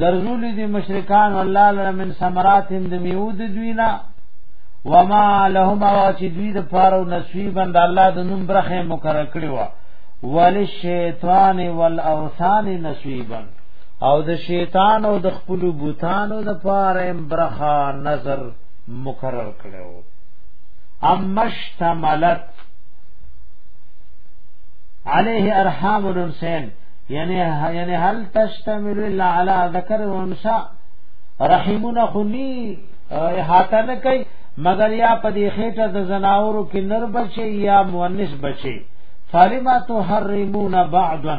ګرځول دي مشرکان الله لره من ثمرات د میود دوینا وما لهم واچ دوی د پاره نصیبا د الله د نوم برخه مقرر کړی و ولشیطان والاوثان نصیبا او د شیطان او د خپل بوتانو د پاره برخه نظر مقرر کړو امشتملت علیه ارحام الانسان یعنی یعنی هل تشتمل الا على ذکر و انثى رحمنا خنی احاطه نه کوي مگر یا په دې خېټه د زناورو کې نر بچي یا مؤنث بچي فلما تحرمون بعضا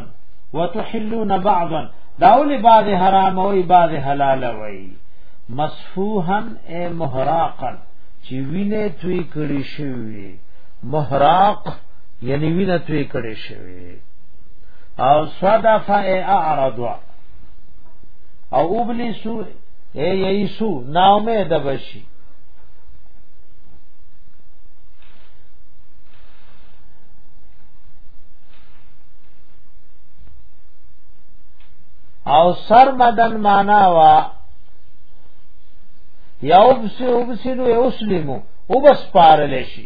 وتحلون بعضا داول بعض حرام او بعض حلال وي مصفوحا اي محراقا چې وینه توي کړی شوی محراق یعنی وینه توي کړی شوی او صدف اعرض او ابلی سو اے یسو نامه د بشی او سر مدن معنا وا یوب سے اوب سینو یوسلیمو اوبس پارلشی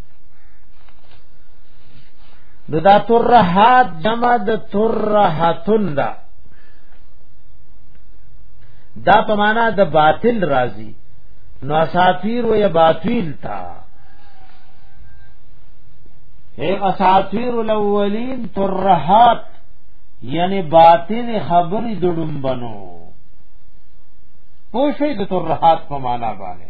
نو دا ترهات جمع د ترهاتن دا دا په معنا د باطل راضی نو اساطیر و یا باطل تا اے اساطیر الاولین ترهات یعنی باطل خبری دړم بنو پوښې د ترهات په معنا باندې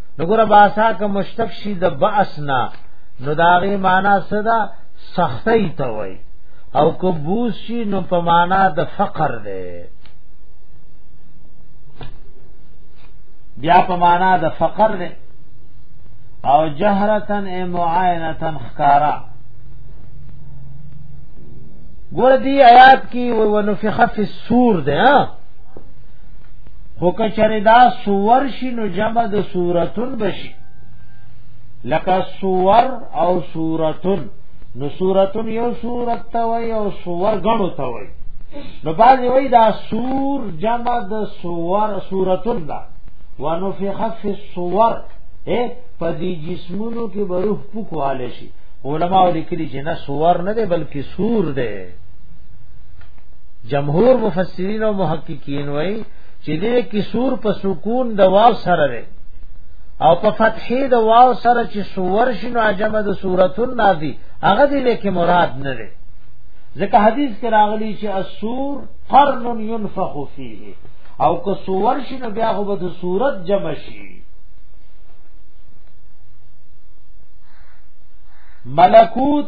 نګور باسا که مشتق شي د باسنا نو داغه معنا صدا سختي ته وای او کو بوس شي نو په معنا د فقر ده بیا په معنا د فقر ده او جهرتن ای معاینتن خکارا ګور دی آیات کی و نفخ فی السور ده ها خو کچره دا سور شي نو جمع د سورتون بشي لکه سور او سورتون نو سورتون یو سورت ته وای او سور غنو ته وای نو باز وای دا سور جمع د سور سورتون دا ونفخ فی الصور اے پدی جسمونو کې بروح پکواله شي علماء لیکلي چې نه سور نه دی بلکې سور دی جمهور مفسرین او محققین وای چې دې کې سور په سکون د واو سره ده او په فتحې د واو سره چې سور شنو عجم د سورتون نازي هغه دې کې مراد نه ده ځکه حدیث کې راغلی چې السور قرن ينفخ فيه او که سور شنو بیا هو د صورت جمع شي ملکوت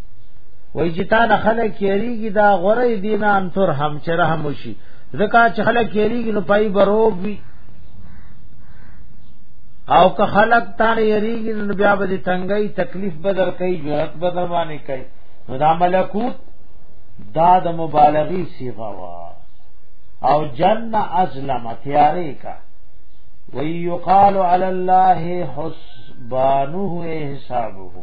وای چې تا نه خلک یریږي دا غره دینه ان تر هم چې رحم وشي ځکه چې خلک یریږي نو پای بروب وي او که خلق تان یریږي نو بیا به تنګي تکلیف بدر کوي جرأت بدر باندې کوي نو دا ملکوت دا د مبالغي صيغه وا او جن ازلم تیارې کا وی یقال علی الله حسبانه حسابه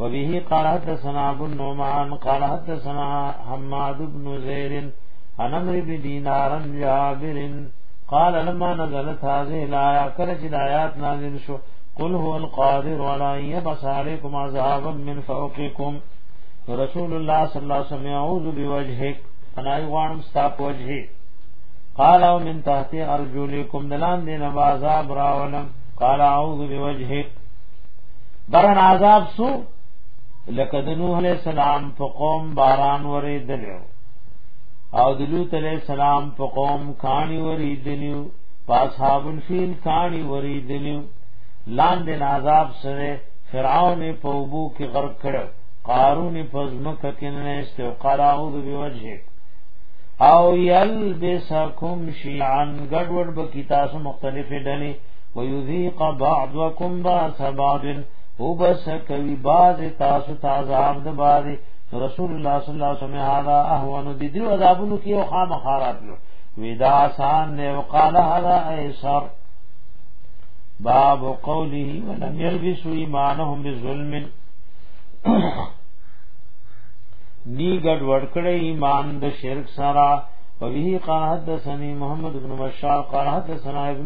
وبه قال حدثنا ابو النعمان قال حدثنا حماد بن زيد عن امر بن دينار جابر قال لما نزلت هذه الآية كرج الآيات نازل شو قل هو القادر ولا يبص عليكم عذابا من فوقكم رسول الله صلی الله علیه وسلم اعوذ بوجهک پنای غوانم ستا وجهی قال او من تحت ارجلکم دلان دین عذاب راولم قال اعوذ بوجهک برن عذاب سو لکه د نوح علی السلام په قوم باران ورې دلیو او د لوط علی السلام په قوم کانی ورې دلیو پاسحاب الفیل کانی ورې دلیو لاندې عذاب سره فرعون په وبو کې غرق کړ قارون په ځمکه کې نه است او قال اعوذ بوجه او یلبسکم شیعا ګډوډ به کی تاسو مختلفې ډلې ويذيق بعضكم باس بعض وبس کوي باز تاسو ته عذاب د باري رسول الله صلی الله علیه وسلم هذا اهون د دې عذابونو کې او خامخارات نو ودا آسان نه وقال هذا ايسر باب قوله ولم يلبسوا ایمانهم بظلم نی گڑ وڑکڑے ایمان د شرک سرا وبه قال حدثني محمد بن بشار قال حدثنا ابن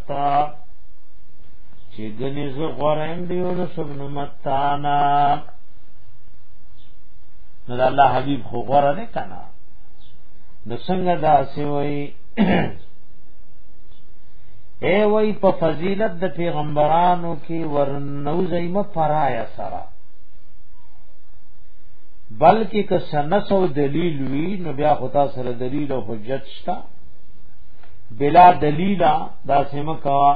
تا چې ګنې زه غوړم دی یونس ابن متانا نو الله حبیب خو غوړه نه کنا نو څنګه دا سی وای اے وای په فضیلت د پیغمبرانو کې ورنوځي م پرایا سره بلکې که سنس او دلیل وی نو بیا خدا سره دلیل او حجت شته بلا دلیل دا سم کوا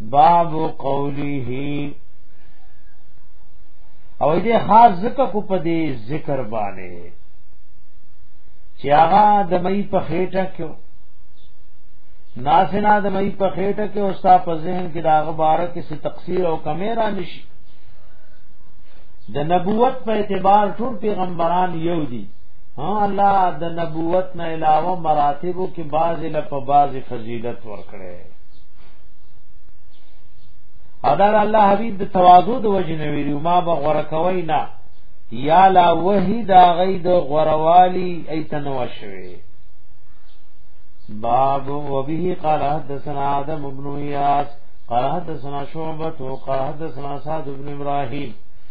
باب قوله او دې خاص ذکر کو په دې ذکر باندې چې هغه د مې په خېټه کې ناسنا د مې په خېټه کې او ستا په ذهن کې دا غبره کې څه تقصیر او کمی را نشي د نبوت په اعتبار ټول پیغمبران یو دي ها الله د نبوت نه علاوه مراتبو کې بعض له په بعض فضیلت ورکړي ادا الله حبیب د تواضع د وجه نه ویری ما به غره کوي نه یا لا وحی دا غی د غروالی ایتنو شوی باب وبه قال حدثنا آدم بن اياس قال حدثنا شعبة قال حدثنا سعد بن ابراهيم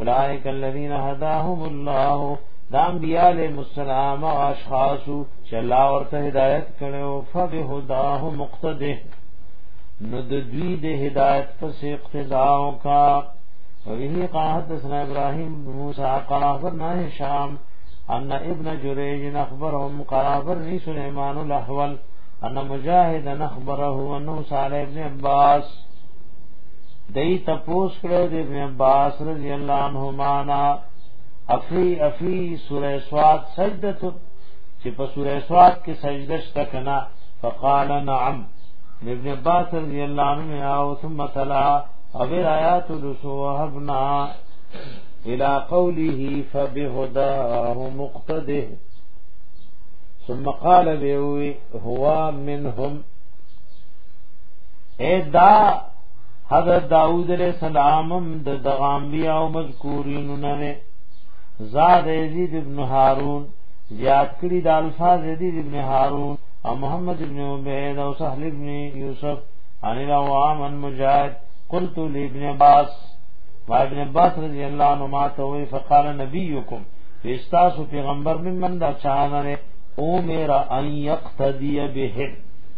اولئک الذین هداهم الله دا انبیاء علیہ السلام او اشخاص چې الله ورته هدایت کړو فبهداه مقتده نو د دوی د هدایت پس اقتدا وکا وبه قاهد سنا ابراهيم موسى قال اخبرنا هشام ان ابن جريج اخبرهم قال اخبرني سليمان الاحول ان مجاهد اخبره انه سال ابن عباس دای تپوس کړو د ابن عباس رضی الله عنهما نا افی افی سورہ سواد سجده تو چې په سورہ سواد کې سجده شته کنا فقال نعم ابن عباس رضی الله عنه او ثم تلا او آیات لسوهبنا الى قوله فبهداه مقتده ثم قال بيوي هو منهم اے دا حضرت داوود علیہ السلام د دغامبیا او مذکورین نه زاد یزید ابن هارون زیاد کړی د الفاظ یزید ابن هارون او محمد ابن عبید او سهل ابن یوسف عن العوام عن مجاهد قلت لابن عباس ما ابن عباس رضی اللہ عنہ ما توئی فقال نبیکم فاستاسو پیغمبر ممن دا چانه او میرا ان یقتدی بهم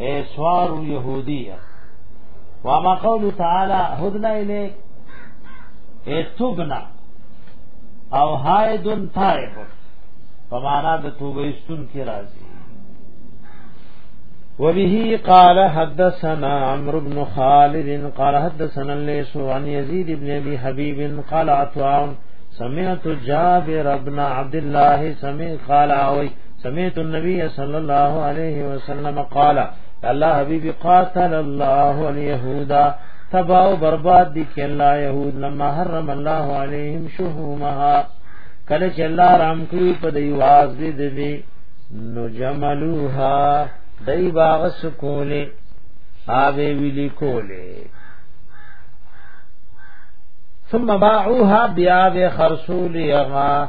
اي سوار يهوديه وما قول تعالی هدنا الیک اتوبنا او هایدن تایب په معنا د توبه استون کې راځي وبه قال حدثنا عمرو بن خالد قال حدثنا الليث عن يزيد بن ابي حبيب قال عطاء سمعت جابر بن عبد الله سمع قال اوي سمعت النبي صلى الله عليه وسلم قال الله حبيب قاتل الله اليهود تبا او برباد دي کې الله يهود لما حرم الله عليهم شهومها کله چې الله رام کړی په دی واز دي دي نو جملوها دای باغ سکولې آوی ویلی کولې ثم باعوها بیا به خرصول یغا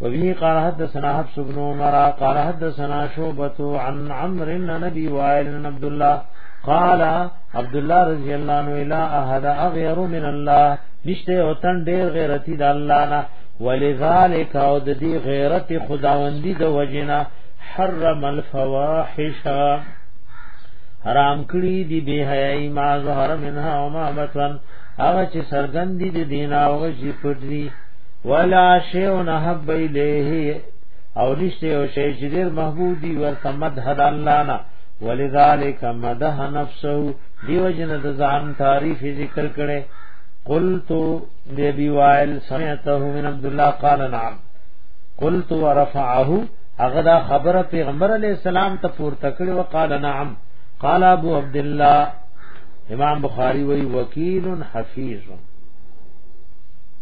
وبه قال حدثنا حفص بن عمر قال حدثنا شعبة عن عمرو بن نبي وائل بن عبد الله قال عبد الله رضی الله عنه الا احد غير من الله نشته او تن ډیر غیرتی د الله نه ولذالک او د دې غیرت خداوندی د وجنا حرم الفواحش حرام کړی دی به حیاي ما ظهر منها وما بطن هغه چې سرګندې دي دینه او چې پټ دي ولا شیء نحب الیه او نشته او شی چې ډیر محبوب دی ورته مدحد الله نه ولذالک مدح نفسه دیو جن د ځان تعریف ذکر کړي قلت نبی وائل سمعته من عبد الله قال نعم قلت ورفعه هغه دا خبره پیغمبر علی السلام ته پورته کړي وقال نعم قال ابو عبد الله امام بخاری وی وکیل حفیظ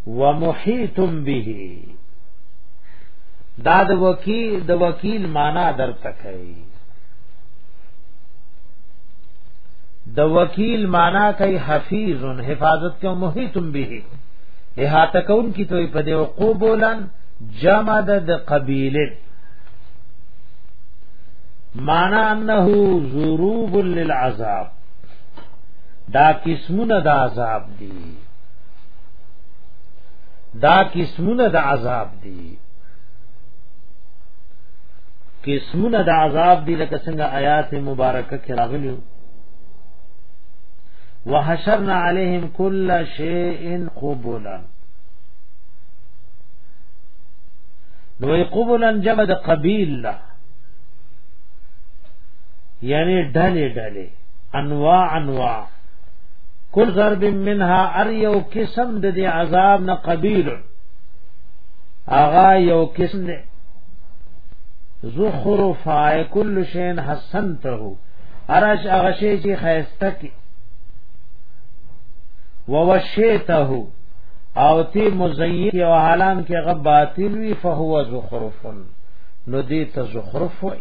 ومحیتم به دا د وکیل د وکیل معنا درته کوي د وکیل معنا کوي حفیظ حفاظت کو محیتم به احاطه کون کی توي په دې وقو بولن جمع د قبیله معنا انه ضروب للعذاب دا قسمونه د عذاب دي دا قسمونه د عذاب دي قسمونه د عذاب دي لکه څنګه آیات مبارکه کې راغلي وحشرنا عليهم كل شيء قبلا نو قبلا جمع د قبیل لا یعنی ډلې ډلې انواع انواع کل ضرب منها ار یو قسم د دې عذاب نه قبیل اغا یو قسم نه زخرف کل شین حسنته ارش اغه شی چې خیسته کی ووشیته او تی مزین یو عالم کې غ باطل وی فهو زخرفن نو دې ته زخرف وای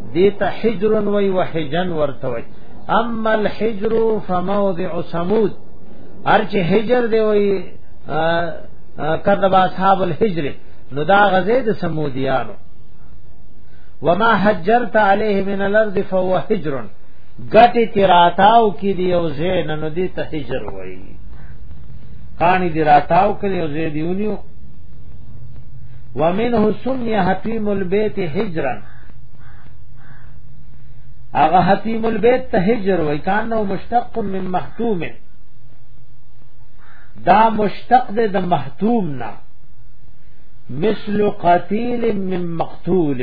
دیتا حجر وی و حجن ورته وی اما الحجر فموضع سمود ارچ حجر دی وی کذب اصحاب الحجر نو دا غزه د سمودیانو وما حجرت عليه من الارض فهو حجر غټي تیراتاو کی دی او زین نو دی ته حجر وای کانی دی راتاو کړي او زیدیونیو ومنه سمي حتیم البيت حجرا اغه حتیم البیت ته هجر وای کانو مشتق من محتوم دا مشتق ده د محتوم نه مثل قتیل من مقتول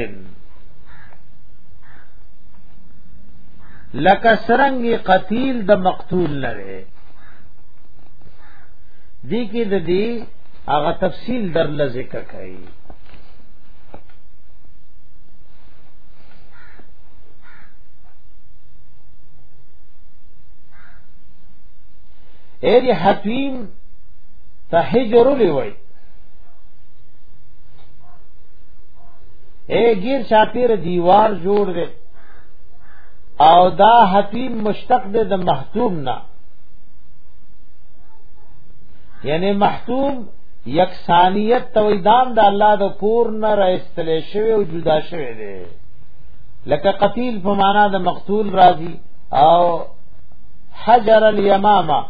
لکه سرنګ قتیل د مقتول لره دی کې د دې هغه تفصیل در ل ذکر کړي اے دی حتیم تا حجر لی وی اے گیر شاپیر دیوار جوړ دے او دا حتیم مشتق دے د محتوم نه یعنی محتوم یکسانیت تویدان د الله د کور نه راستل شوی او جدا شوی دی لکه قتیل په معنا د مقتول راضی او حجر الیمامه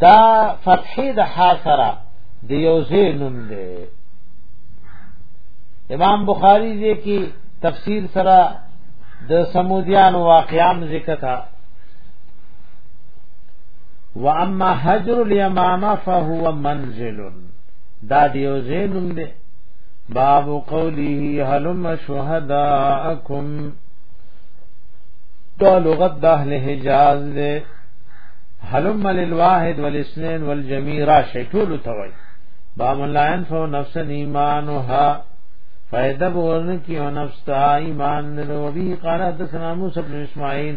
دا فتحې د حاصره د یو ځای نوم دی امام بخاری دې کې تفسیر سره د سمودیان واقعام ذکر تا واما حجر الیمامه فهو منزل دا دیو زینم دی باب قوله هلم شهداءکم دا لغت د اهل حجاز دی حلم للواحد والاثنين والجميع راشي ټول توي با من لا ينفع نفس ایمانها فائدہ بورن کی او نفس تا ایمان نو وی قال حدثنا موسی بن اسماعیل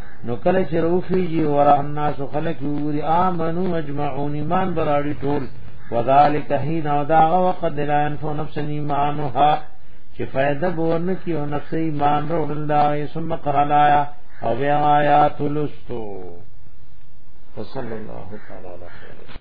نو کله چې روخیږي ورا الناس خلق وګوري امنو اجمعون ایمان براړي ټول وذالک حين او دا وقت لا ينفع نفس ایمانها چې فائدہ بورن کی او نفس ایمان رو الله ثم قرالایا او بیا آیات لستو وصلی الله تعالی علیه